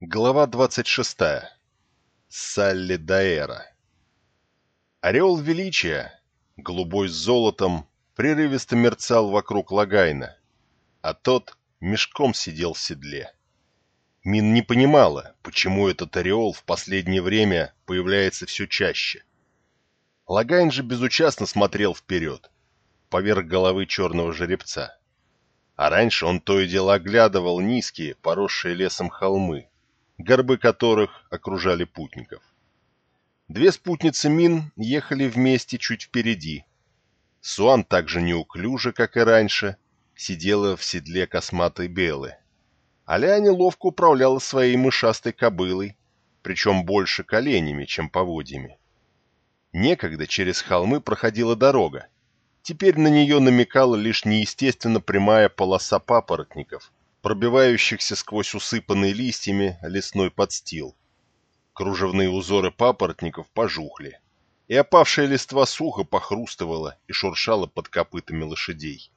Глава 26. Салли Даэра. Ореол величия, голубой с золотом, прерывисто мерцал вокруг Логайна, а тот мешком сидел в седле. Мин не понимала, почему этот ореол в последнее время появляется все чаще. Логайн же безучастно смотрел вперед, поверх головы черного жеребца. А раньше он то и дело оглядывал низкие, поросшие лесом холмы, горбы которых окружали путников. Две спутницы Мин ехали вместе чуть впереди. Суан также неуклюже, как и раньше, сидела в седле косматой белы. А Ляня ловко управляла своей мышастой кобылой, причем больше коленями, чем поводьями. Некогда через холмы проходила дорога, Теперь на нее намекала лишь неестественно прямая полоса папоротников, пробивающихся сквозь усыпанный листьями лесной подстил. Кружевные узоры папоротников пожухли, и опавшая листва сухо похрустывала и шуршала под копытами лошадей.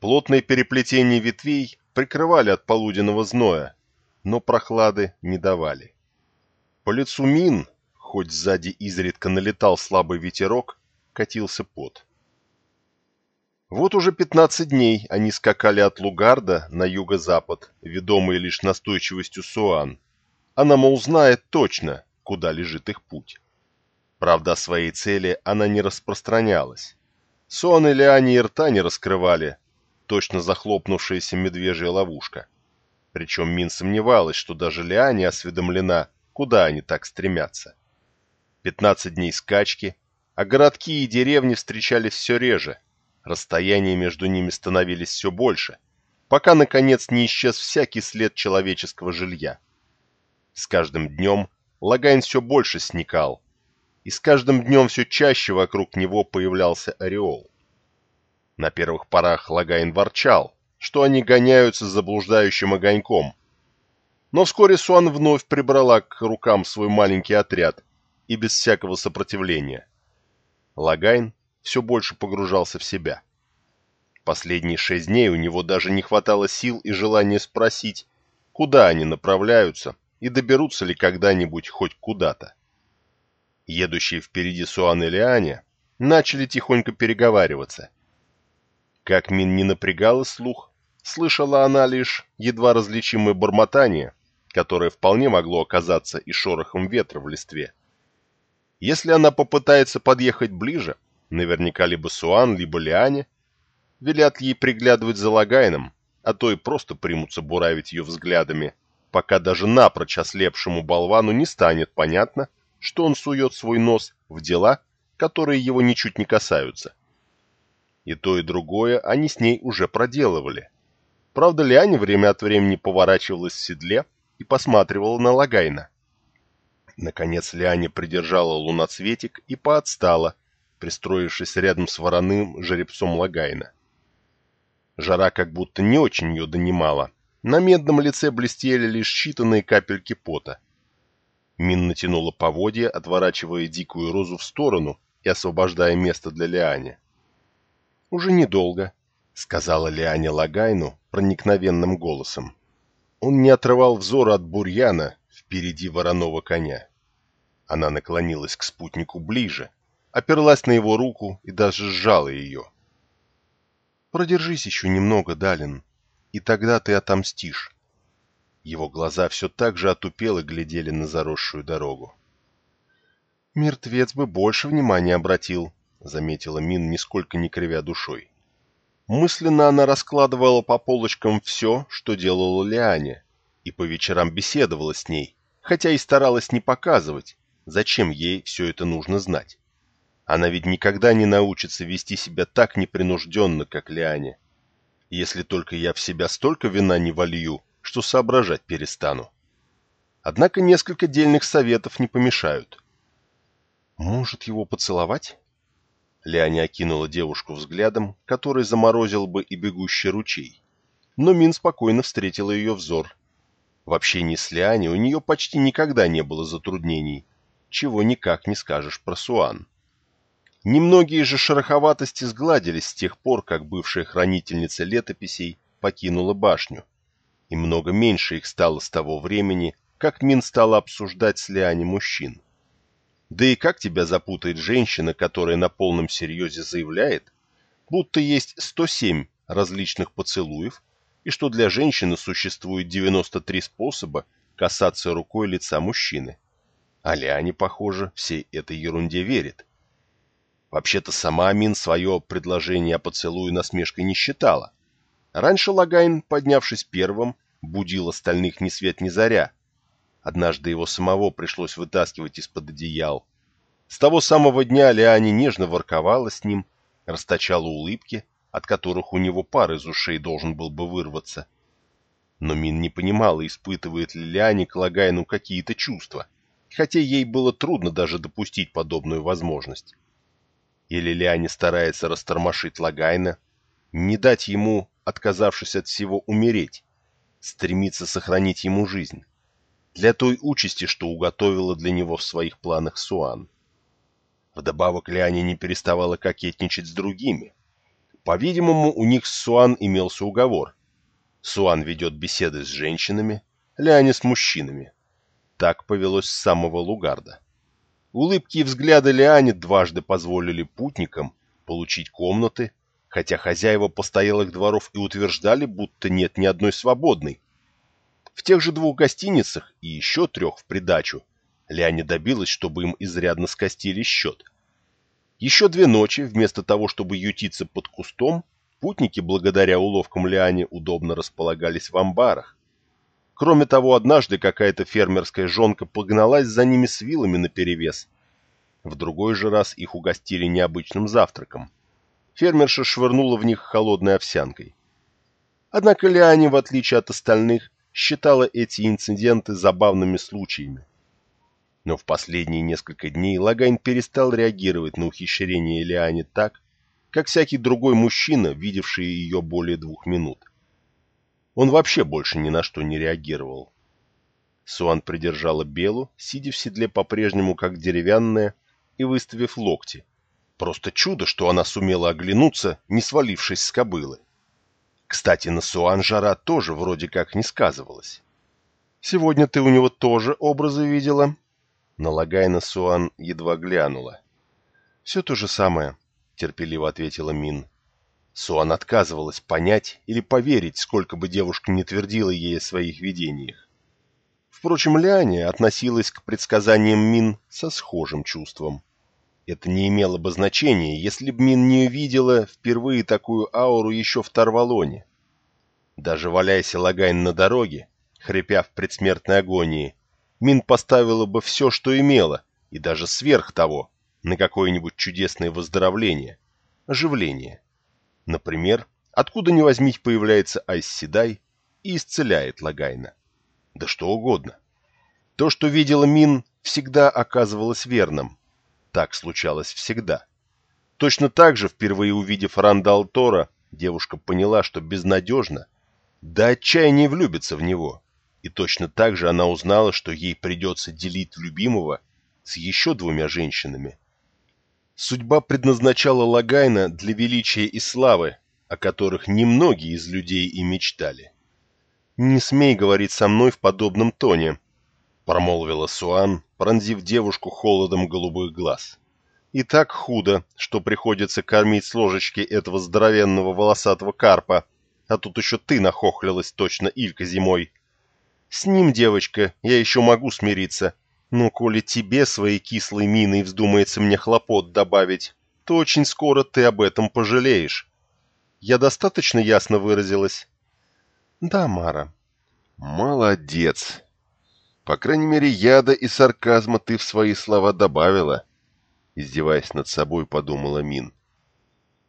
Плотные переплетения ветвей прикрывали от полуденного зноя, но прохлады не давали. По лицу мин, хоть сзади изредка налетал слабый ветерок, катился пот. Вот уже 15 дней они скакали от Лугарда на юго-запад, ведомые лишь настойчивостью Суан. Она, мол, знает точно, куда лежит их путь. Правда, о своей цели она не распространялась. Суан и Лиане и рта не раскрывали, точно захлопнувшаяся медвежья ловушка. Причем Мин сомневалась, что даже Лиане осведомлена, куда они так стремятся. 15 дней скачки, а городки и деревни встречались все реже – Расстояния между ними становились все больше, пока, наконец, не исчез всякий след человеческого жилья. С каждым днем Логайн все больше сникал, и с каждым днем все чаще вокруг него появлялся ореол. На первых порах Логайн ворчал, что они гоняются за блуждающим огоньком. Но вскоре Суан вновь прибрала к рукам свой маленький отряд и без всякого сопротивления. Логайн все больше погружался в себя. Последние шесть дней у него даже не хватало сил и желания спросить, куда они направляются и доберутся ли когда-нибудь хоть куда-то. Едущие впереди Суан и Лиане начали тихонько переговариваться. Как Мин не напрягала слух, слышала она лишь едва различимое бормотание, которое вполне могло оказаться и шорохом ветра в листве. Если она попытается подъехать ближе, Наверняка либо Суан, либо Лиане велят ей приглядывать за Лагайном, а то и просто примутся буравить ее взглядами, пока даже напрочь ослепшему болвану не станет понятно, что он сует свой нос в дела, которые его ничуть не касаются. И то, и другое они с ней уже проделывали. Правда, Лиане время от времени поворачивалась в седле и посматривала на Логайна. Наконец Лиане придержала Луноцветик и поотстала, пристроившись рядом с вороным жеребцом Логайна. Жара как будто не очень ее донимала. На медном лице блестели лишь считанные капельки пота. Мин натянула поводья, отворачивая дикую розу в сторону и освобождая место для Лиане. «Уже недолго», — сказала Лиане Лагайну проникновенным голосом. Он не отрывал взора от бурьяна впереди вороного коня. Она наклонилась к спутнику ближе, оперлась на его руку и даже сжала ее. «Продержись еще немного, Далин, и тогда ты отомстишь». Его глаза все так же отупело глядели на заросшую дорогу. «Мертвец бы больше внимания обратил», — заметила Мин, нисколько не кривя душой. Мысленно она раскладывала по полочкам все, что делала Лиане, и по вечерам беседовала с ней, хотя и старалась не показывать, зачем ей все это нужно знать. Она ведь никогда не научится вести себя так непринужденно, как Лиане. Если только я в себя столько вина не волью, что соображать перестану. Однако несколько дельных советов не помешают. Может его поцеловать? Лиане окинула девушку взглядом, который заморозил бы и бегущий ручей. Но Мин спокойно встретила ее взор. В общении с Лиане у нее почти никогда не было затруднений, чего никак не скажешь про Суан. Немногие же шероховатости сгладились с тех пор, как бывшая хранительница летописей покинула башню, и много меньше их стало с того времени, как Мин стала обсуждать с Лиане мужчин. Да и как тебя запутает женщина, которая на полном серьезе заявляет, будто есть 107 различных поцелуев, и что для женщины существует 93 способа касаться рукой лица мужчины. А Лиане, похоже, всей этой ерунде верит. Вообще-то сама Мин свое предложение о поцелуе насмешкой не считала. Раньше Логайн, поднявшись первым, будил остальных ни свет ни заря. Однажды его самого пришлось вытаскивать из-под одеял. С того самого дня Лиане нежно ворковала с ним, расточала улыбки, от которых у него пар из ушей должен был бы вырваться. Но Мин не понимала, испытывает ли Лиане к Логайну какие-то чувства, хотя ей было трудно даже допустить подобную возможность. Или Лиане старается растормошить Логайна, не дать ему, отказавшись от всего, умереть, стремится сохранить ему жизнь, для той участи, что уготовила для него в своих планах Суан. Вдобавок Лиане не переставала кокетничать с другими. По-видимому, у них с Суан имелся уговор. Суан ведет беседы с женщинами, Лиане с мужчинами. Так повелось с самого Лугарда. Улыбки и взгляды Лиане дважды позволили путникам получить комнаты, хотя хозяева постоялых дворов и утверждали, будто нет ни одной свободной. В тех же двух гостиницах и еще трех в придачу Лиане добилась, чтобы им изрядно скостили счет. Еще две ночи, вместо того, чтобы ютиться под кустом, путники, благодаря уловкам Лиане, удобно располагались в амбарах. Кроме того, однажды какая-то фермерская жонка погналась за ними с вилами наперевес. В другой же раз их угостили необычным завтраком. Фермерша швырнула в них холодной овсянкой. Однако Лиане, в отличие от остальных, считала эти инциденты забавными случаями. Но в последние несколько дней Логайн перестал реагировать на ухищрения Лиане так, как всякий другой мужчина, видевший ее более двух минут. Он вообще больше ни на что не реагировал. Суан придержала Белу, сидя в седле по-прежнему как деревянная, и выставив локти. Просто чудо, что она сумела оглянуться, не свалившись с кобылы. Кстати, на Суан жара тоже вроде как не сказывалась. «Сегодня ты у него тоже образы видела?» Налагая на Суан едва глянула. «Все то же самое», — терпеливо ответила Мин. Суан отказывалась понять или поверить, сколько бы девушка не твердила ей о своих видениях. Впрочем, Ляня относилась к предсказаниям Мин со схожим чувством. Это не имело бы значения, если б Мин не увидела впервые такую ауру еще в Тарвалоне. Даже валяясь Логайн на дороге, хрипя в предсмертной агонии, Мин поставила бы все, что имела, и даже сверх того, на какое-нибудь чудесное выздоровление, оживление. Например, откуда ни возьмись появляется Айз Седай и исцеляет Логайна. Да что угодно. То, что видела Мин, всегда оказывалось верным. Так случалось всегда. Точно так же, впервые увидев Ранда ал'Тора, девушка поняла, что безнадежно, до отчаяния влюбится в него. И точно так же она узнала, что ей придется делить любимого с еще двумя женщинами, Судьба предназначала Логайна для величия и славы, о которых немногие из людей и мечтали. «Не смей говорить со мной в подобном тоне», — промолвила Суан, пронзив девушку холодом голубых глаз. «И так худо, что приходится кормить с ложечки этого здоровенного волосатого карпа, а тут еще ты нахохлилась точно Илька зимой. С ним, девочка, я еще могу смириться, но коли тебе своей кислой миной вздумается мне хлопот добавить, то очень скоро ты об этом пожалеешь. Я достаточно ясно выразилась? Да, Мара. Молодец. По крайней мере, яда и сарказма ты в свои слова добавила. Издеваясь над собой, подумала Мин.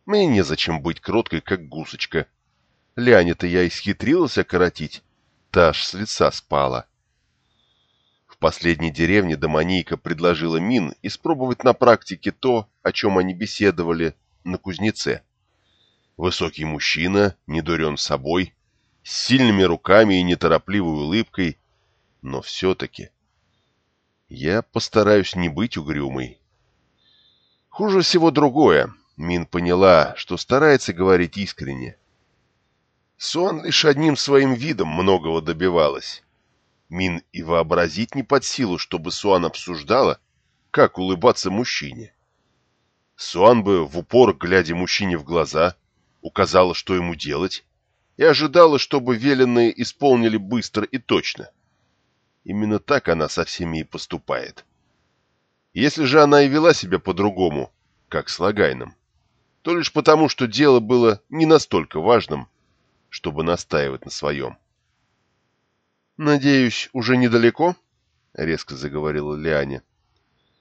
Мне незачем быть кроткой, как гусочка. Ляне-то я исхитрилась окоротить, та с лица спала последней деревне Домонийка предложила Мин испробовать на практике то, о чем они беседовали на кузнеце. Высокий мужчина, недурен собой, с сильными руками и неторопливой улыбкой, но все-таки... Я постараюсь не быть угрюмой. Хуже всего другое. Мин поняла, что старается говорить искренне. Сон лишь одним своим видом многого добивалась. Мин и вообразить не под силу, чтобы Суан обсуждала, как улыбаться мужчине. Суан бы в упор, глядя мужчине в глаза, указала, что ему делать, и ожидала, чтобы веленные исполнили быстро и точно. Именно так она со всеми и поступает. Если же она и вела себя по-другому, как с Лагайном, то лишь потому, что дело было не настолько важным, чтобы настаивать на своем. «Надеюсь, уже недалеко?» — резко заговорила Лиане.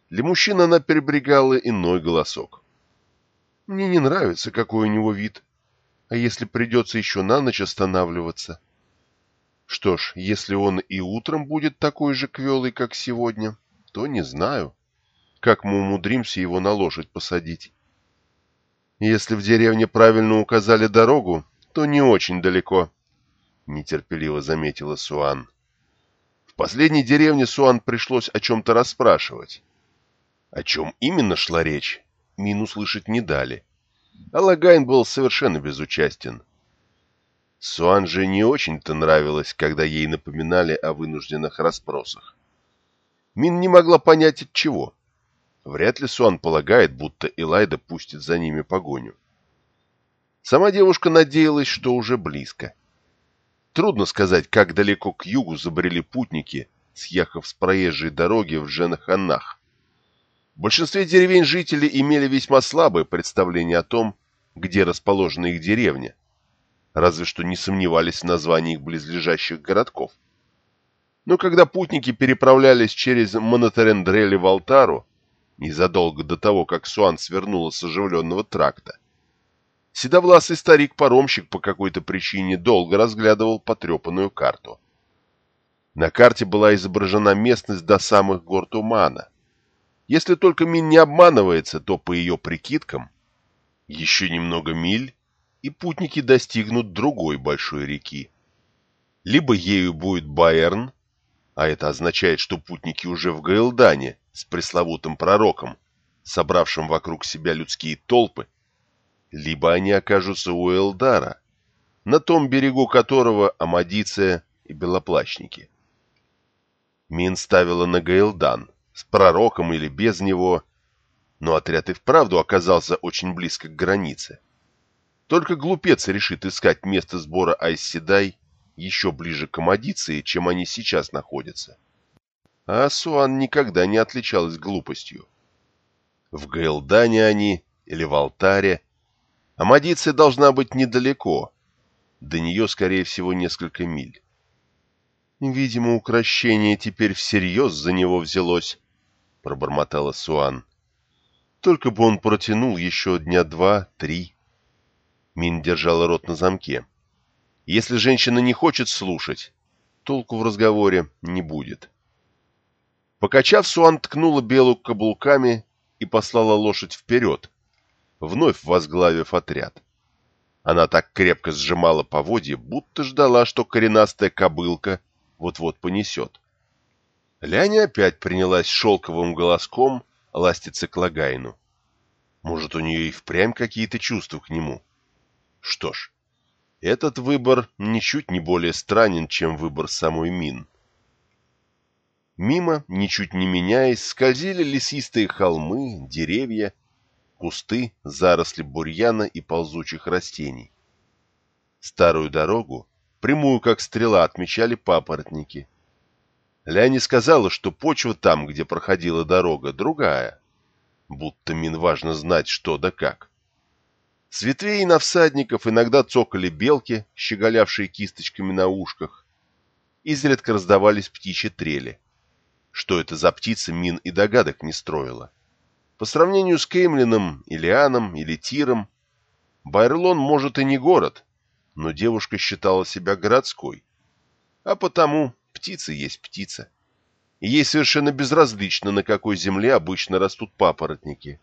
Для мужчин она перебрегала иной голосок. «Мне не нравится, какой у него вид. А если придется еще на ночь останавливаться?» «Что ж, если он и утром будет такой же квелый, как сегодня, то не знаю, как мы умудримся его на лошадь посадить. Если в деревне правильно указали дорогу, то не очень далеко» нетерпеливо заметила Суан. В последней деревне Суан пришлось о чем-то расспрашивать. О чем именно шла речь, Мин услышать не дали. А Логайн был совершенно безучастен. Суан же не очень-то нравилось, когда ей напоминали о вынужденных расспросах. Мин не могла понять от чего. Вряд ли Суан полагает, будто Элайда пустит за ними погоню. Сама девушка надеялась, что уже близко. Трудно сказать, как далеко к югу забрели путники, съехав с проезжей дороги в Женаханах. В большинстве деревень жители имели весьма слабое представление о том, где расположена их деревня, разве что не сомневались в названии их близлежащих городков. Но когда путники переправлялись через Монотарендрели в Алтару, незадолго до того, как Суан свернула с оживленного тракта, Седовласый старик-паромщик по какой-то причине долго разглядывал потрепанную карту. На карте была изображена местность до самых гор тумана. Если только Мин не обманывается, то, по ее прикидкам, еще немного миль, и путники достигнут другой большой реки. Либо ею будет Байерн, а это означает, что путники уже в Гаэлдане с пресловутым пророком, собравшим вокруг себя людские толпы, либо они окажутся у Элдара, на том берегу которого Амадиция и Белоплащники. Мин ставила на Гаэлдан, с пророком или без него, но отряд и вправду оказался очень близко к границе. Только глупец решит искать место сбора Айсседай еще ближе к Амадиции, чем они сейчас находятся. А Асуан никогда не отличалась глупостью. В Гаэлдане они или в Алтаре – Амадиция должна быть недалеко. До нее, скорее всего, несколько миль. Видимо, укращение теперь всерьез за него взялось, — пробормотала Суан. Только бы он протянул еще дня два-три. Мин держала рот на замке. Если женщина не хочет слушать, толку в разговоре не будет. Покачав, Суан ткнула белу каблуками и послала лошадь вперед, вновь возглавив отряд. Она так крепко сжимала поводья, будто ждала, что коренастая кобылка вот-вот понесет. Ляня опять принялась шелковым голоском ластиться к Лагайну. Может, у нее и впрямь какие-то чувства к нему. Что ж, этот выбор ничуть не более странен, чем выбор самой Мин. Мимо, ничуть не меняясь, скользили лесистые холмы, деревья, кусты, заросли бурьяна и ползучих растений. Старую дорогу, прямую как стрела, отмечали папоротники. Ляни сказала, что почва там, где проходила дорога, другая. Будто Мин важно знать, что да как. С ветвей на всадников иногда цокали белки, щеголявшие кисточками на ушках. Изредка раздавались птичьи трели. Что это за птицы, Мин и догадок не строила. По сравнению с Кеймлином, Илианом или Тиром, Байрлон, может, и не город, но девушка считала себя городской. А потому птица есть птица. И ей совершенно безразлично, на какой земле обычно растут папоротники.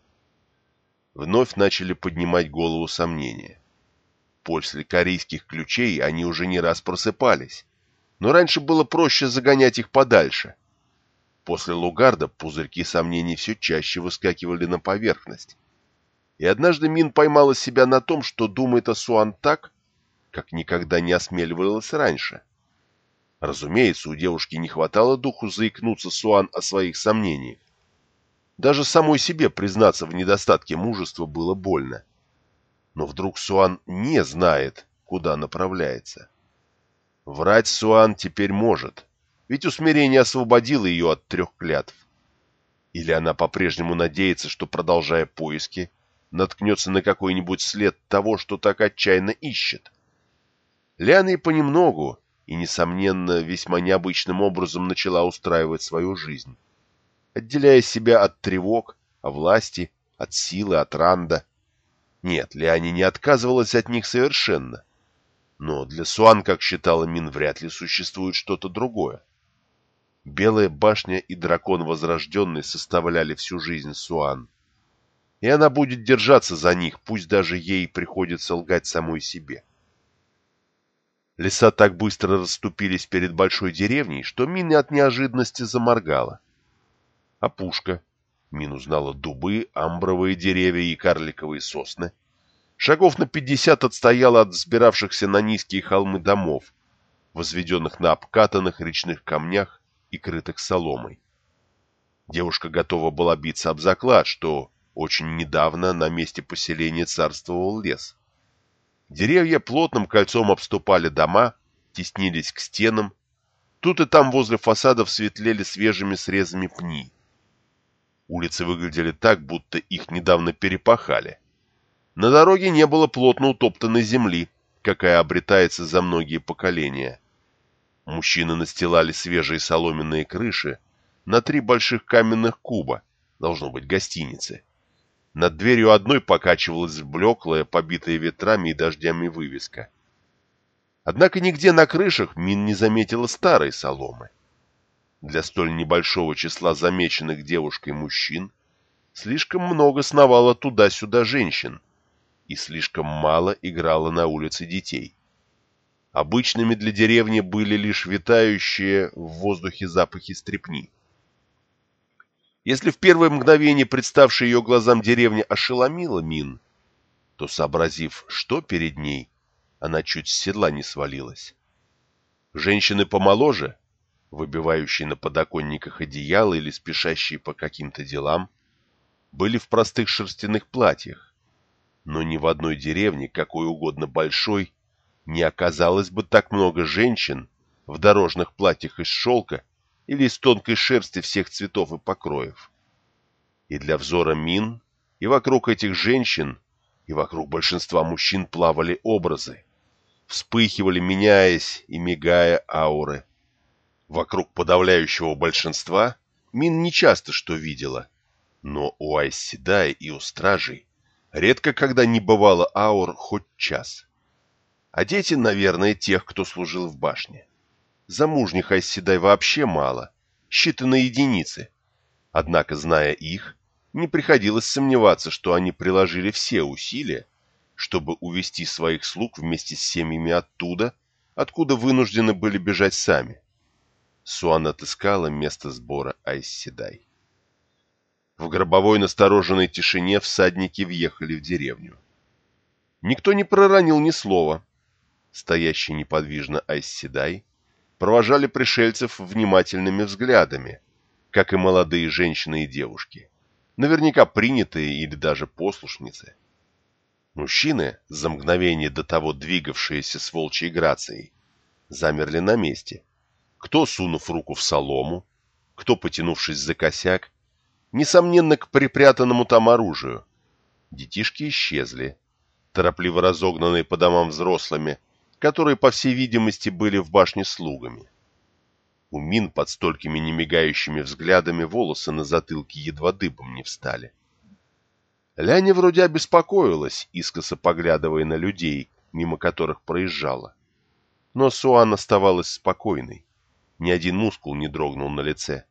Вновь начали поднимать голову сомнения. После корейских ключей они уже не раз просыпались, но раньше было проще загонять их подальше — После Лугарда пузырьки сомнений все чаще выскакивали на поверхность. И однажды Мин поймала себя на том, что думает о Суан так, как никогда не осмеливалась раньше. Разумеется, у девушки не хватало духу заикнуться Суан о своих сомнениях. Даже самой себе признаться в недостатке мужества было больно. Но вдруг Суан не знает, куда направляется. Врать Суан теперь может, ведь усмирение освободило ее от трех клятв. Или она по-прежнему надеется, что, продолжая поиски, наткнется на какой-нибудь след того, что так отчаянно ищет. И понемногу, и, несомненно, весьма необычным образом начала устраивать свою жизнь, отделяя себя от тревог, о власти, от силы, от ранда. Нет, Лиане не отказывалась от них совершенно. Но для Суан, как считала Мин, вряд ли существует что-то другое. Белая башня и дракон Возрожденный составляли всю жизнь Суан. И она будет держаться за них, пусть даже ей приходится лгать самой себе. Леса так быстро расступились перед большой деревней, что Мин от неожиданности заморгала. Опушка. Мин узнала дубы, амбровые деревья и карликовые сосны. Шагов на пятьдесят отстояла от взбиравшихся на низкие холмы домов, возведенных на обкатанных речных камнях и крытых соломой. Девушка готова была биться об заклад, что очень недавно на месте поселения царствовал лес. Деревья плотным кольцом обступали дома, теснились к стенам. Тут и там возле фасадов светлели свежими срезами пни. Улицы выглядели так, будто их недавно перепахали. На дороге не было плотно утоптанной земли, какая обретается за многие поколения. Мужчины настилали свежие соломенные крыши на три больших каменных куба, должно быть гостиницы. Над дверью одной покачивалась блеклая, побитая ветрами и дождями вывеска. Однако нигде на крышах Мин не заметила старой соломы. Для столь небольшого числа замеченных девушкой мужчин слишком много сновало туда-сюда женщин и слишком мало играло на улице детей. Обычными для деревни были лишь витающие в воздухе запахи стрепни. Если в первое мгновение представшая ее глазам деревня ошеломила Мин, то, сообразив, что перед ней, она чуть с седла не свалилась. Женщины помоложе, выбивающие на подоконниках одеяла или спешащие по каким-то делам, были в простых шерстяных платьях, но ни в одной деревне, какой угодно большой, не оказалось бы так много женщин в дорожных платьях из шелка или из тонкой шерсти всех цветов и покроев. И для взора мин, и вокруг этих женщин, и вокруг большинства мужчин плавали образы, вспыхивали, меняясь и мигая ауры. Вокруг подавляющего большинства Мин не часто что видела, но у Айсседай и у стражей редко когда не бывало аур хоть час а дети, наверное, тех, кто служил в башне. Замужних Айсседай вообще мало, считанные единицы. Однако, зная их, не приходилось сомневаться, что они приложили все усилия, чтобы увести своих слуг вместе с семьями оттуда, откуда вынуждены были бежать сами. Суан отыскала место сбора Айсседай. В гробовой настороженной тишине всадники въехали в деревню. Никто не проронил ни слова, стоящий неподвижно Айсседай, провожали пришельцев внимательными взглядами, как и молодые женщины и девушки, наверняка принятые или даже послушницы. Мужчины, за мгновение до того двигавшиеся с волчьей грацией, замерли на месте, кто сунув руку в солому, кто потянувшись за косяк, несомненно, к припрятанному там оружию. Детишки исчезли, торопливо разогнанные по домам взрослыми, которые, по всей видимости, были в башне слугами. У Мин под столькими немигающими взглядами волосы на затылке едва дыбом не встали. Ляня вроде обеспокоилась, искоса поглядывая на людей, мимо которых проезжала. Но Суан оставалась спокойной. Ни один мускул не дрогнул на лице.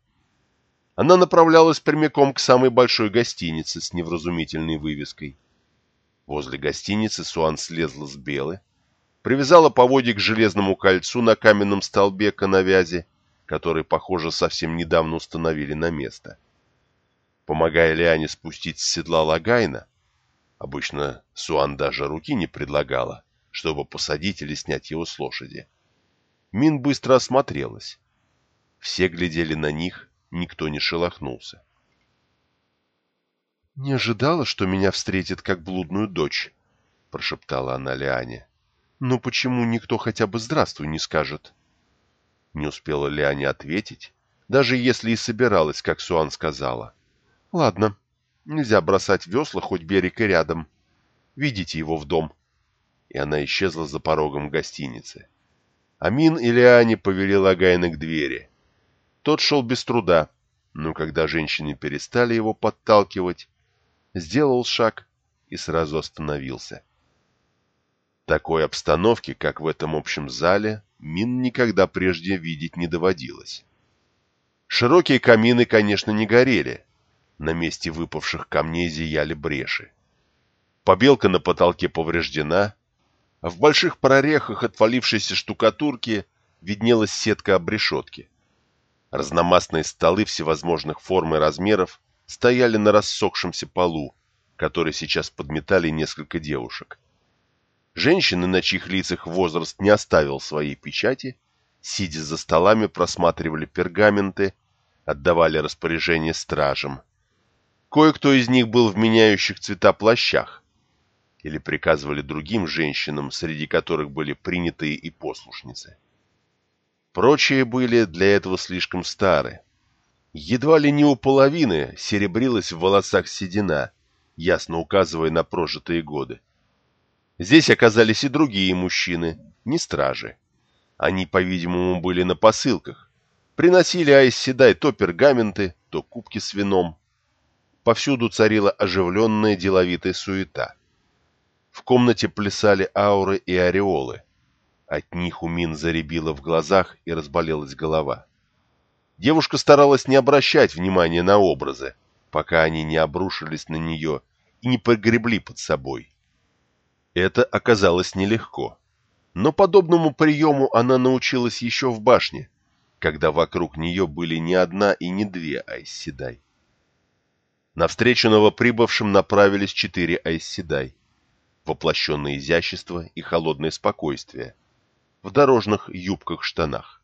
Она направлялась прямиком к самой большой гостинице с невразумительной вывеской. Возле гостиницы Суан слезла с Белы, привязала поводья к железному кольцу на каменном столбе коновязи, который, похоже, совсем недавно установили на место. Помогая Лиане спустить с седла Логайна, обычно Суан даже руки не предлагала, чтобы посадить или снять его с лошади. Мин быстро осмотрелась. Все глядели на них, никто не шелохнулся. «Не ожидала, что меня встретит как блудную дочь», — прошептала она Лиане. «Но почему никто хотя бы «здравствуй» не скажет?» Не успела Лиане ответить, даже если и собиралась, как Суан сказала. «Ладно, нельзя бросать весла, хоть берег и рядом. Ведите его в дом». И она исчезла за порогом гостиницы. А Мин и Лиане повели Логайна к двери. Тот шел без труда, но когда женщины перестали его подталкивать, сделал шаг и сразу остановился. Такой обстановки, как в этом общем зале, Мин никогда прежде видеть не доводилось. Широкие камины, конечно, не горели. На месте выпавших камней зияли бреши. Побелка на потолке повреждена, а в больших прорехах отвалившейся штукатурки виднелась сетка обрешетки. Разномастные столы всевозможных форм и размеров стояли на рассохшемся полу, который сейчас подметали несколько девушек. Женщины, на чьих лицах возраст не оставил своей печати, сидя за столами, просматривали пергаменты, отдавали распоряжения стражам. Кое-кто из них был в меняющих цвета плащах или приказывали другим женщинам, среди которых были принятые и послушницы. Прочие были для этого слишком стары. Едва ли не у половины серебрилась в волосах седина, ясно указывая на прожитые годы. Здесь оказались и другие мужчины, не стражи. Они, по-видимому, были на посылках. Приносили Айс Седай то пергаменты, то кубки с вином. Повсюду царила оживленная деловитая суета. В комнате плясали ауры и ореолы. От них у Мин заребило в глазах и разболелась голова. Девушка старалась не обращать внимания на образы, пока они не обрушились на нее и не погребли под собой. Это оказалось нелегко. Но подобному приему она научилась еще в башне, когда вокруг нее были не одна и не две Айсседай. Навстречу новоприбывшим направились четыре Айсседай, воплощенное изящество и холодное спокойствие, в дорожных юбках-штанах.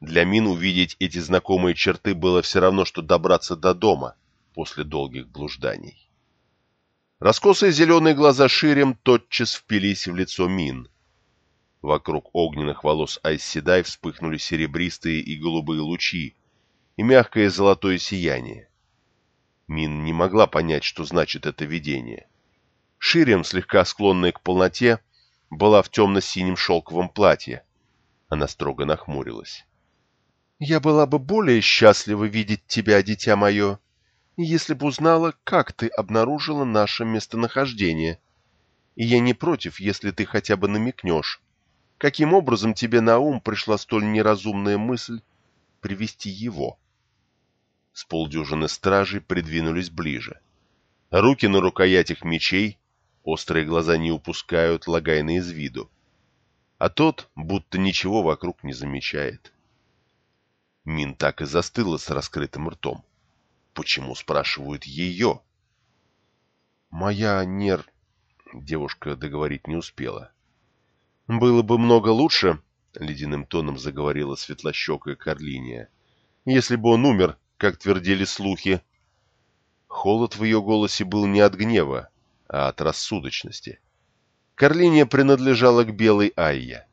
Для Мин увидеть эти знакомые черты было все равно, что добраться до дома после долгих блужданий. Раскосые зеленые глаза ширем тотчас впились в лицо Мин. Вокруг огненных волос Айсседай вспыхнули серебристые и голубые лучи и мягкое золотое сияние. Мин не могла понять, что значит это видение. Ширем, слегка склонная к полноте, была в темно-синем шелковом платье. Она строго нахмурилась. «Я была бы более счастлива видеть тебя, дитя мое, если бы узнала, как ты обнаружила наше местонахождение. И я не против, если ты хотя бы намекнешь, каким образом тебе на ум пришла столь неразумная мысль привести его. С полдюжины стражей придвинулись ближе. Руки на рукоятях мечей, острые глаза не упускают Логайна из виду. А тот будто ничего вокруг не замечает. Мин так и застыла с раскрытым ртом. Почему спрашивают ее? Моя нер... Девушка договорить не успела. Было бы много лучше, ледяным тоном заговорила светлощекая Карлиния, если бы он умер, как твердили слухи. Холод в ее голосе был не от гнева, а от рассудочности. Карлиния принадлежала к белой Айе.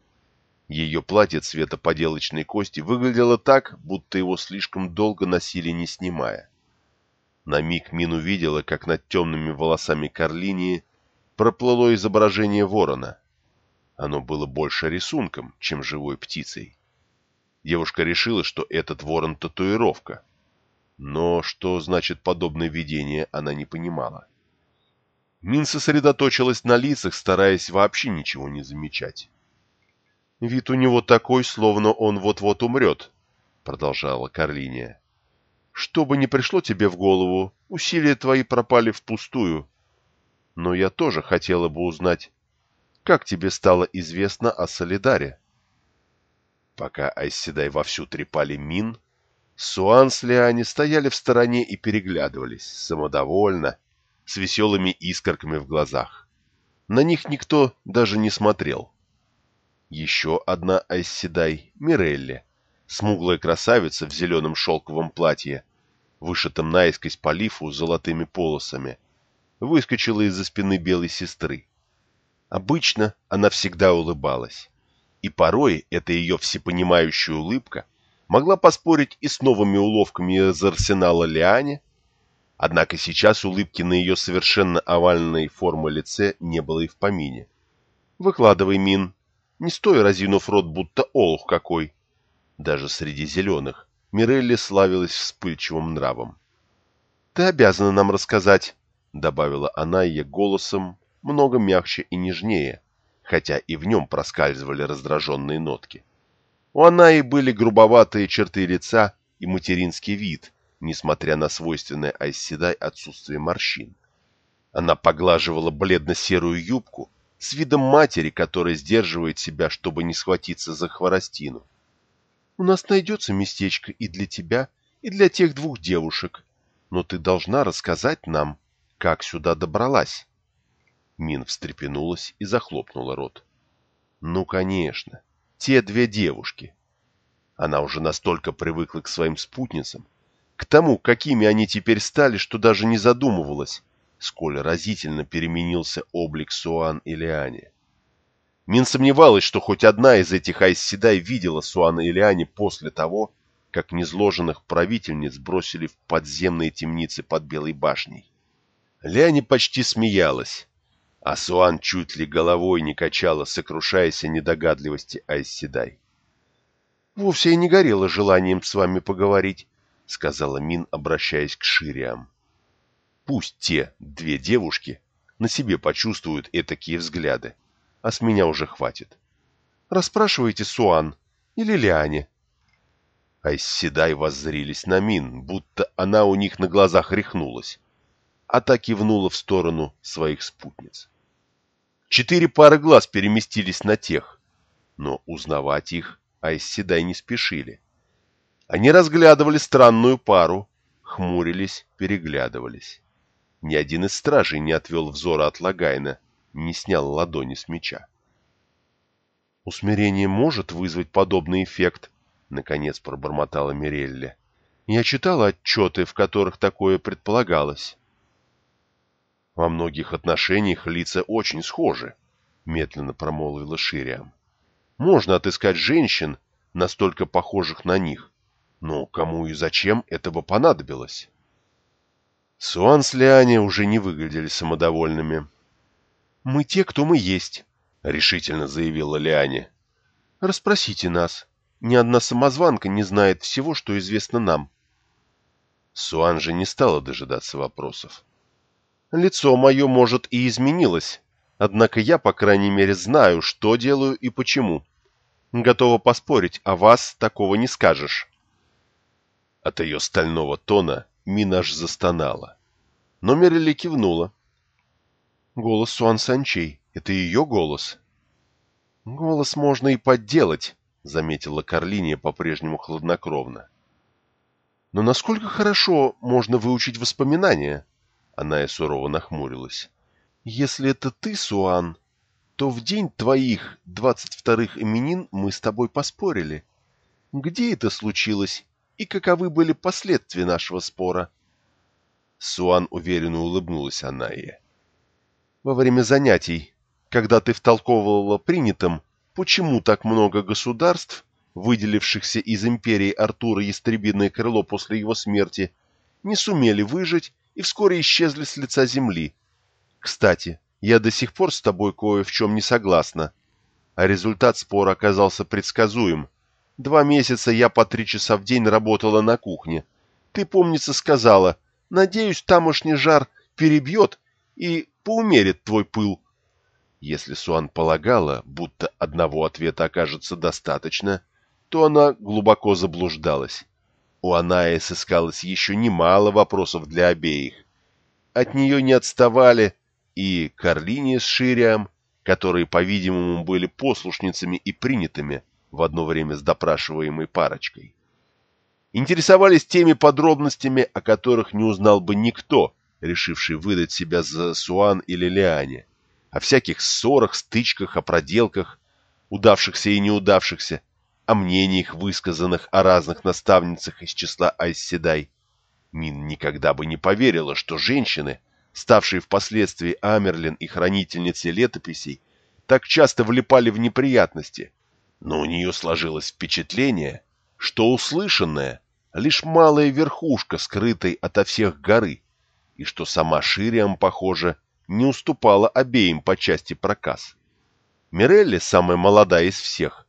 Ее платье цвета поделочной кости выглядело так, будто его слишком долго носили не снимая. На миг Мин увидела, как над темными волосами Карлинии проплыло изображение ворона. Оно было больше рисунком, чем живой птицей. Девушка решила, что этот ворон — татуировка. Но что значит подобное видение, она не понимала. Мин сосредоточилась на лицах, стараясь вообще ничего не замечать. «Вид у него такой, словно он вот-вот умрет», — продолжала Карлиния. Что бы ни пришло тебе в голову, усилия твои пропали впустую. Но я тоже хотела бы узнать, как тебе стало известно о Солидаре. Пока Айседай вовсю трепали мин, Суан с Лиани стояли в стороне и переглядывались, самодовольно, с веселыми искорками в глазах. На них никто даже не смотрел. Еще одна Айсседай, Мирелли, смуглая красавица в зеленом шелковом платье, вышитом наискось по лифу золотыми полосами, выскочила из-за спины белой сестры. Обычно она всегда улыбалась, и порой эта ее всепонимающая улыбка могла поспорить и с новыми уловками из арсенала Лиане, однако сейчас улыбки на ее совершенно овальной формы лице не было и в помине. «Выкладывай, Мин, не стой, разинув рот, будто олух какой!» Даже среди зеленых Мирелли славилась вспыльчивым нравом. «Ты обязана нам рассказать», — добавила она ее голосом, много мягче и нежнее, хотя и в нем проскальзывали раздраженные нотки. У Анаи были грубоватые черты лица и материнский вид, несмотря на свойственное Айседай отсутствие морщин. Она поглаживала бледно-серую юбку с видом матери, которая сдерживает себя, чтобы не схватиться за хворостину. У нас найдется местечко и для тебя, и для тех двух девушек. Но ты должна рассказать нам, как сюда добралась. Мин встрепенулась и захлопнула рот. Ну, конечно, те две девушки. Она уже настолько привыкла к своим спутницам, к тому, какими они теперь стали, что даже не задумывалась, сколь разительно переменился облик Суан и Лиане. Мин сомневалась, что хоть одна из этих Айсседай видела Суана Илиани после того, как незложенных правительниц бросили в подземные темницы под Белой башней. Ляни почти смеялась, а Суан чуть ли головой не качала, сокрушаясь о недогадливости Айсседай. «Вовсе я не горела желанием с вами поговорить», — сказала Мин, обращаясь к Шириам. «Пусть те две девушки на себе почувствуют этакие взгляды а с меня уже хватит. Расспрашивайте Суан или Лиане. Айсседай воззрились на Мин, будто она у них на глазах рехнулась, а та кивнула в сторону своих спутниц. Четыре пары глаз переместились на тех, но узнавать их Айсседай не спешили. Они разглядывали странную пару, хмурились, переглядывались. Ни один из стражей не отвел взора от Логайна, не снял ладони с меча. «Усмирение может вызвать подобный эффект», — наконец пробормотала Мирелли. «Я читала отчеты, в которых такое предполагалось». «Во многих отношениях лица очень схожи», — медленно промолвила Шириам. «Можно отыскать женщин, настолько похожих на них, но кому и зачем этого понадобилось?» Суан с Лиане уже не выглядели самодовольными. «Мы те, кто мы есть», — решительно заявила Лиане. «Расспросите нас. Ни одна самозванка не знает всего, что известно нам». Суан же не стала дожидаться вопросов. «Лицо мое, может, и изменилось, однако я, по крайней мере, знаю, что делаю и почему. Готова поспорить, а вас такого не скажешь». От ее стального тона Мина аж застонала. Но Мерили кивнула. Голос Суан Санчей. Это ее голос? Голос можно и подделать, заметила Карлиния по-прежнему хладнокровно. Но насколько хорошо можно выучить воспоминания? Она и сурово нахмурилась. Если это ты, Суан, то в день твоих двадцать вторых именин мы с тобой поспорили. Где это случилось и каковы были последствия нашего спора? Суан уверенно улыбнулась Анайе во время занятий, когда ты втолковывала принятым, почему так много государств, выделившихся из империи Артура Ястребиное крыло после его смерти, не сумели выжить и вскоре исчезли с лица земли. Кстати, я до сих пор с тобой кое в чем не согласна. А результат спора оказался предсказуем. Два месяца я по три часа в день работала на кухне. Ты, помнится, сказала, надеюсь, тамошний жар перебьет и поумерит твой пыл. Если Суан полагала, будто одного ответа окажется достаточно, то она глубоко заблуждалась. У Анаи сыскалось еще немало вопросов для обеих. От нее не отставали и Карлини с Шириам, которые, по-видимому, были послушницами и принятыми в одно время с допрашиваемой парочкой. Интересовались теми подробностями, о которых не узнал бы никто, решивший выдать себя за Суан или Лиане, о всяких ссорах, стычках, о проделках, удавшихся и неудавшихся, о мнениях, высказанных о разных наставницах из числа Айсседай. Мин никогда бы не поверила, что женщины, ставшие впоследствии Амерлин и хранительницей летописей, так часто влипали в неприятности, но у нее сложилось впечатление, что услышанное — лишь малая верхушка, скрытой ото всех горы, и что сама Шириам, похоже, не уступала обеим по части проказ. Мирелли, самая молодая из всех,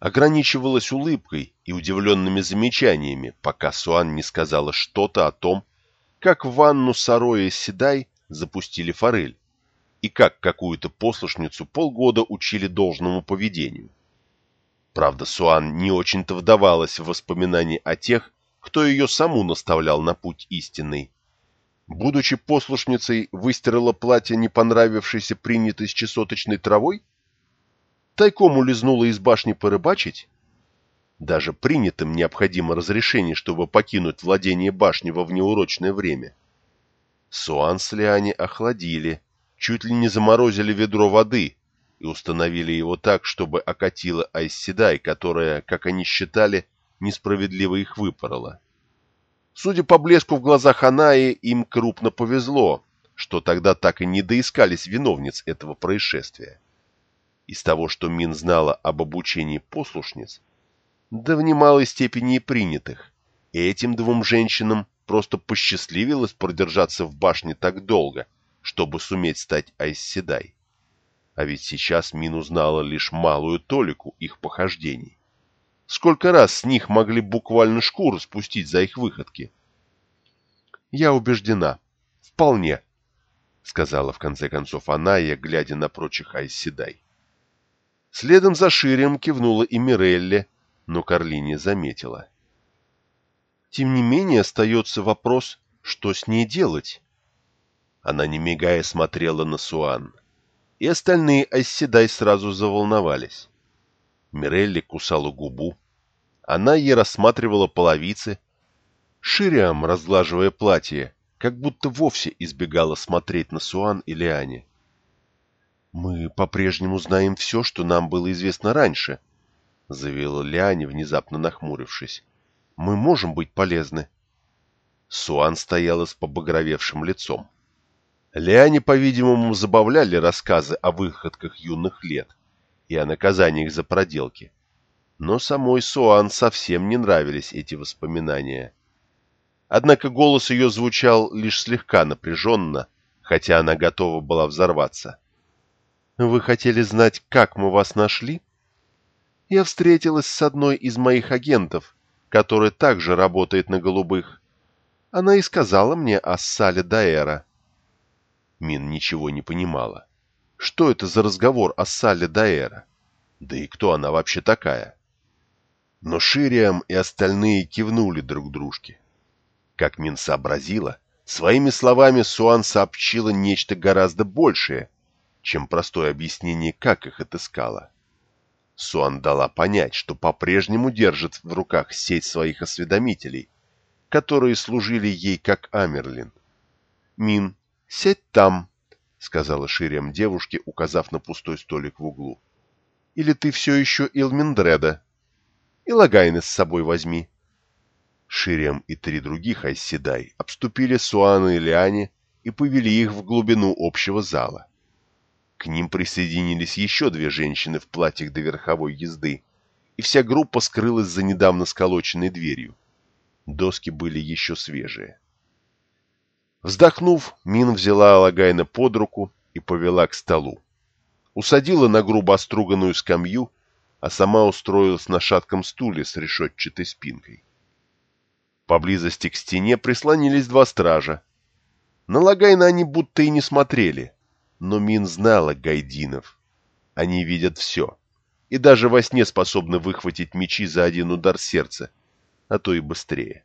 ограничивалась улыбкой и удивленными замечаниями, пока Суан не сказала что-то о том, как в ванну Сароя Седай запустили форель, и как какую-то послушницу полгода учили должному поведению. Правда, Суан не очень-то вдавалась в воспоминания о тех, кто ее саму наставлял на путь истинный. Будучи послушницей, выстирала платье, не понравившееся принятой с чесоточной травой? Тайком улизнула из башни порыбачить? Даже принятым необходимо разрешение, чтобы покинуть владение башни во внеурочное время. Суан с Лиани охладили, чуть ли не заморозили ведро воды и установили его так, чтобы окатило Айсседай, которая, как они считали, несправедливо их выпорола. Судя по блеску в глазах Анаи, им крупно повезло, что тогда так и не доискались виновниц этого происшествия. Из того, что Мин знала об обучении послушниц, да в немалой степени и принятых, этим двум женщинам просто посчастливилось продержаться в башне так долго, чтобы суметь стать Айсседай. А ведь сейчас Мин узнала лишь малую толику их похождений. Сколько раз с них могли буквально шкуру спустить за их выходки? Я убеждена. Вполне, сказала в конце концов Аная, глядя на прочих Айсседай. Следом за Ширием кивнула и Мирелли, но Карлини заметила. Тем не менее остается вопрос, что с ней делать. Она, не мигая, смотрела на Суан. И остальные Айсседай сразу заволновались. Мирелли кусала губу. Она ей рассматривала половицы. Шириам, разглаживая платье, как будто вовсе избегала смотреть на Суан и Лиане. «Мы по-прежнему знаем все, что нам было известно раньше», — заявила Лиане, внезапно нахмурившись. «Мы можем быть полезны». Суан стояла с побагровевшим лицом. Лиане, по-видимому, забавляли рассказы о выходках юных лет и о наказаниях за проделки. Но самой Суан совсем не нравились эти воспоминания. Однако голос ее звучал лишь слегка напряженно, хотя она готова была взорваться. «Вы хотели знать, как мы вас нашли?» «Я встретилась с одной из моих агентов, которая также работает на голубых. Она и сказала мне о Сале Даэра». Мин ничего не понимала. Что это за разговор о Сале Даэра? Да и кто она вообще такая? Но Шириам и остальные кивнули друг дружке. Как Мин сообразила, своими словами Суан сообщила нечто гораздо большее, чем простое объяснение, как их отыскала. Суан дала понять, что по-прежнему держит в руках сеть своих осведомителей, которые служили ей как Амерлин. Мин «Сядь там», — сказала Шириам девушке, указав на пустой столик в углу. «Или ты все еще Илминдреда? И Лагайны с собой возьми». Шириам и три других Айседай обступили Суана и Лиане и повели их в глубину общего зала. К ним присоединились еще две женщины в платьях до верховой езды, и вся группа скрылась за недавно сколоченной дверью. Доски были еще свежие. Вздохнув, Мин взяла Алагайна под руку и повела к столу. Усадила на грубо оструганную скамью, а сама устроилась на шатком стуле с решетчатой спинкой. Поблизости к стене прислонились два стража. На Логайна они будто и не смотрели, но Мин знала гайдинов. Они видят все, и даже во сне способны выхватить мечи за один удар сердца, а то и быстрее.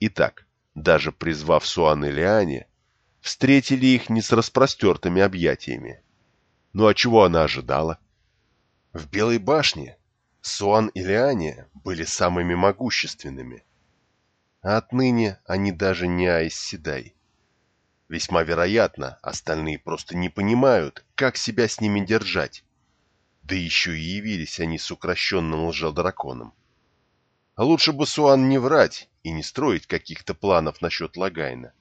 Итак, даже призвав Суан и Лиане, встретили их не с распростертыми объятиями. Ну а чего она ожидала? В Белой башне Суан и Лиане были самыми могущественными. А отныне они даже не Айз Седай. Весьма вероятно, остальные просто не понимают, как себя с ними держать. Да еще и явились они с укрощенным лжедраконом. А лучше бы Суан не врать и не строить каких-то планов насчет Логайна.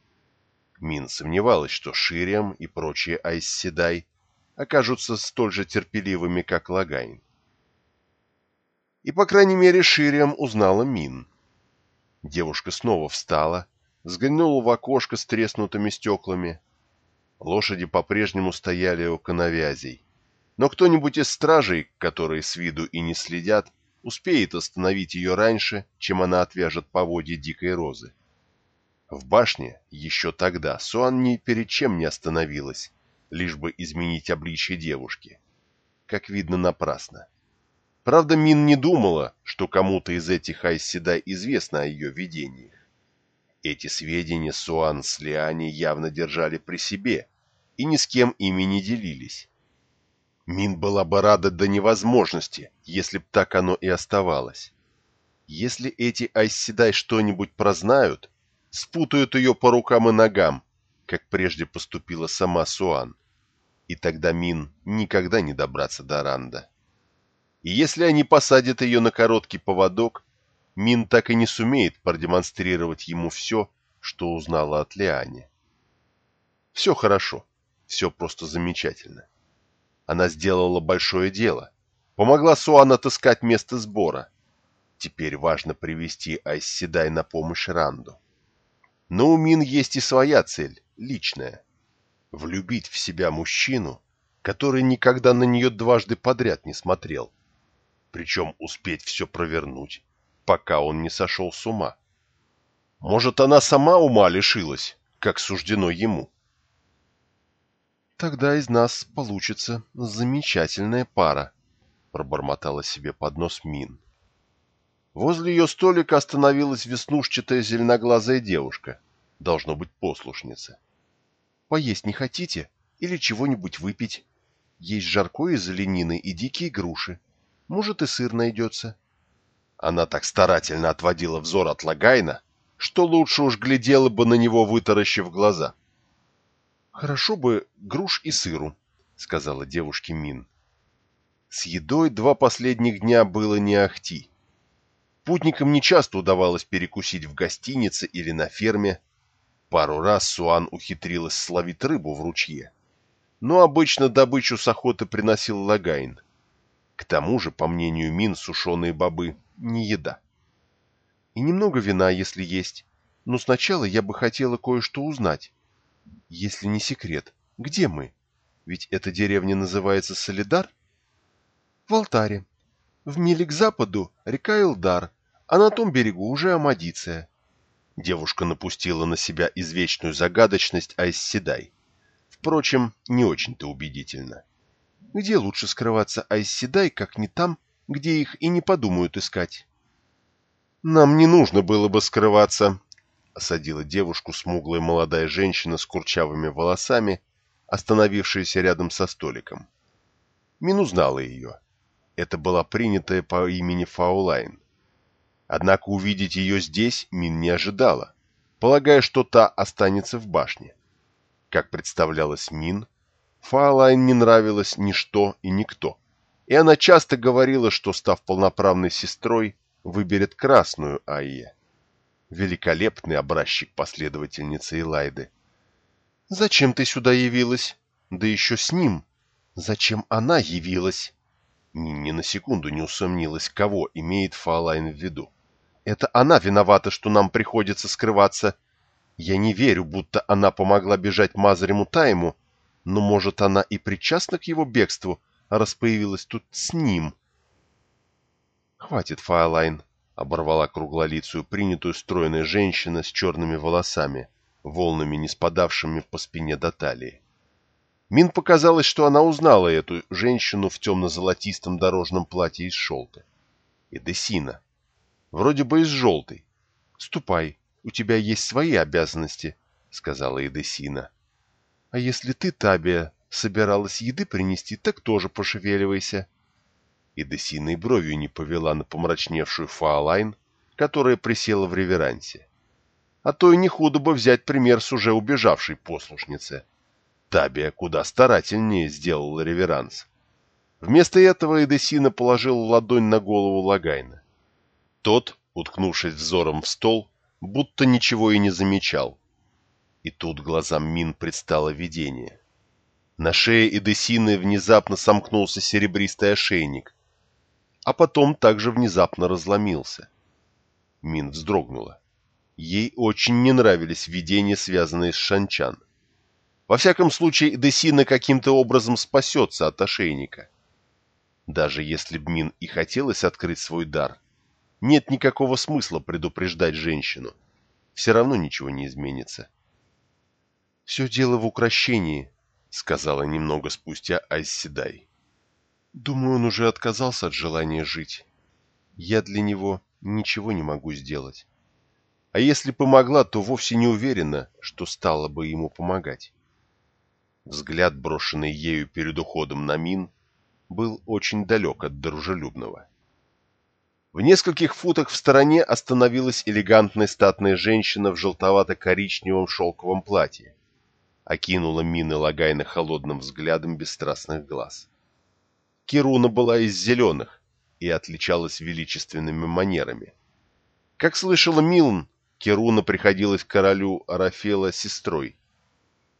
Мин сомневалась, что Шириам и прочие Айз Седай окажутся столь же терпеливыми, как Логайн. И, по крайней мере, Шириам узнала Мин. Девушка снова встала, взглянула в окошко с треснутыми стеклами. Лошади по-прежнему стояли у коновязей. Но кто-нибудь из стражей, которые с виду и не следят, успеет остановить ее раньше, чем она отвяжет поводья Дикой Розы. В башне еще тогда Суан ни перед чем не остановилась, лишь бы изменить обличье девушки. Как видно, напрасно. Правда, Мин не думала, что кому-то из этих Айсседай известно о ее видениях. Эти сведения Суан с Лиани явно держали при себе и ни с кем ими не делились. Мин была бы рада до невозможности, если б так оно и оставалось. Если эти Айсседай что-нибудь прознают, спутают ее по рукам и ногам, как прежде поступила сама Суан, и тогда Мин никогда не добраться до Ранда. И если они посадят ее на короткий поводок, Мин так и не сумеет продемонстрировать ему все, что узнала от Лиани. Все хорошо, все просто замечательно. Она сделала большое дело, помогла Суан отыскать место сбора. Теперь важно привести Айсседай на помощь Ранду. Но у Мин есть и своя цель, личная. Влюбить в себя мужчину, который никогда на нее дважды подряд не смотрел. Причем успеть все провернуть, пока он не сошел с ума. Может, она сама ума лишилась, как суждено ему. «Тогда из нас получится замечательная пара», — пробормотала себе под нос Мин. Возле ее столика остановилась веснушчатая зеленоглазая девушка, должно быть послушница. «Поесть не хотите? Или чего-нибудь выпить? Есть жаркое из оленины и дикие груши. Может, и сыр найдется». Она так старательно отводила взор от Логайна, что лучше уж глядела бы на него, вытаращив глаза. «Хорошо бы груш и сыру», — сказала девушке Мин. С едой два последних дня было не ахти. Путникам нечасто удавалось перекусить в гостинице или на ферме. Пару раз Суан ухитрилась словить рыбу в ручье. Но обычно добычу с охоты приносил Логайн. К тому же, по мнению Мин, сушеные бобы — не еда. И немного вина, если есть. Но сначала я бы хотела кое-что узнать. Если не секрет, где мы? Ведь эта деревня называется Солидар? В Алтаре. В миле к западу река Илдар, а на том берегу уже Амадиция. Девушка напустила на из извечную загадочность Айсседай. Впрочем, не очень-то убедительно. Где лучше скрываться Айсседай, как не там, где их и не подумают искать? «Нам не нужно было бы скрываться», — осадила девушку смуглая молодая женщина с курчавыми волосами, остановившаяся рядом со столиком. Мин узнала ее. Это была принятая по имени Фаулайн. Однако увидеть ее здесь Мин не ожидала, полагая, что та останется в башне. Как представлялось Мин, Фаолайн не нравилось ничто и никто, и она часто говорила, что, став полноправной сестрой, выберет красную Айе. Великолепный образчик последовательницы Элайды. «Зачем ты сюда явилась? Да еще с ним. Зачем она явилась?» Ни, ни на секунду не усомнилась, кого имеет Фаолайн в виду. Это она виновата, что нам приходится скрываться. Я не верю, будто она помогла бежать Мазарему Тайму, но, может, она и причастна к его бегству, раз появилась тут с ним. «Хватит, Фаолайн», — оборвала круглолицую, принятую стройная женщина с черными волосами, волнами ниспадавшими по спине до талии. Мин показалось, что она узнала эту женщину в темно-золотистом дорожном платье из шелка. Эдесина. Вроде бы из желтой. Ступай, у тебя есть свои обязанности, — сказала Эдесина. — А если ты, Табия, собиралась еды принести, так тоже пошевеливайся. И бровью не повела на помрачневшую Фаолайн, которая присела в реверансе. А той не худо бы взять пример с уже убежавшей послушницы. Табия куда старательнее сделала реверанс. Вместо этого Эдесина положила ладонь на голову Логайна. Тот, уткнувшись взором в стол, будто ничего и не замечал. И тут глазам Мин предстало видение. На шее Эдесины внезапно сомкнулся серебристый ошейник, а потом также внезапно разломился. Мин вздрогнула. Ей очень не нравились видения, связанные с Шанчан. Во всяком случае, Эдесина каким-то образом спасется от ошейника. Даже если б Мин и хотелось открыть свой дар, нет никакого смысла предупреждать женщину. Все равно ничего не изменится. «Все дело в укращении», — сказала немного спустя Айсседай. «Думаю, он уже отказался от желания жить. Я для него ничего не могу сделать. А если помогла, то вовсе не уверена, что стала бы ему помогать». Взгляд, брошенный ею перед уходом на Мин, был очень далек от дружелюбного. В нескольких футах в стороне остановилась элегантная статная женщина в желтовато-коричневом шелковом платье. Окинула Мин и Логайна холодным взглядом бесстрастных глаз. Кируна была из зеленых и отличалась величественными манерами. Как слышала Мин, Кируна приходилась королю Арафела сестрой,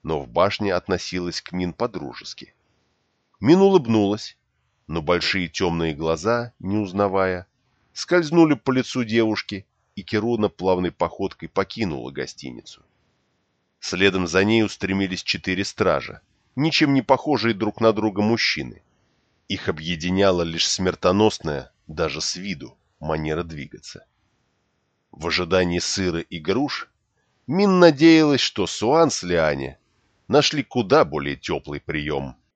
но в башне относилась к Мин по-дружески. Мин улыбнулась, но большие темные глаза, не узнавая, скользнули по лицу девушки, и Керуна плавной походкой покинула гостиницу. Следом за ней устремились четыре стража, ничем не похожие друг на друга мужчины. Их объединяла лишь смертоносная, даже с виду, манера двигаться. В ожидании сыра и груш Мин надеялась, что Суан с Лиане нашли куда более теплый прием –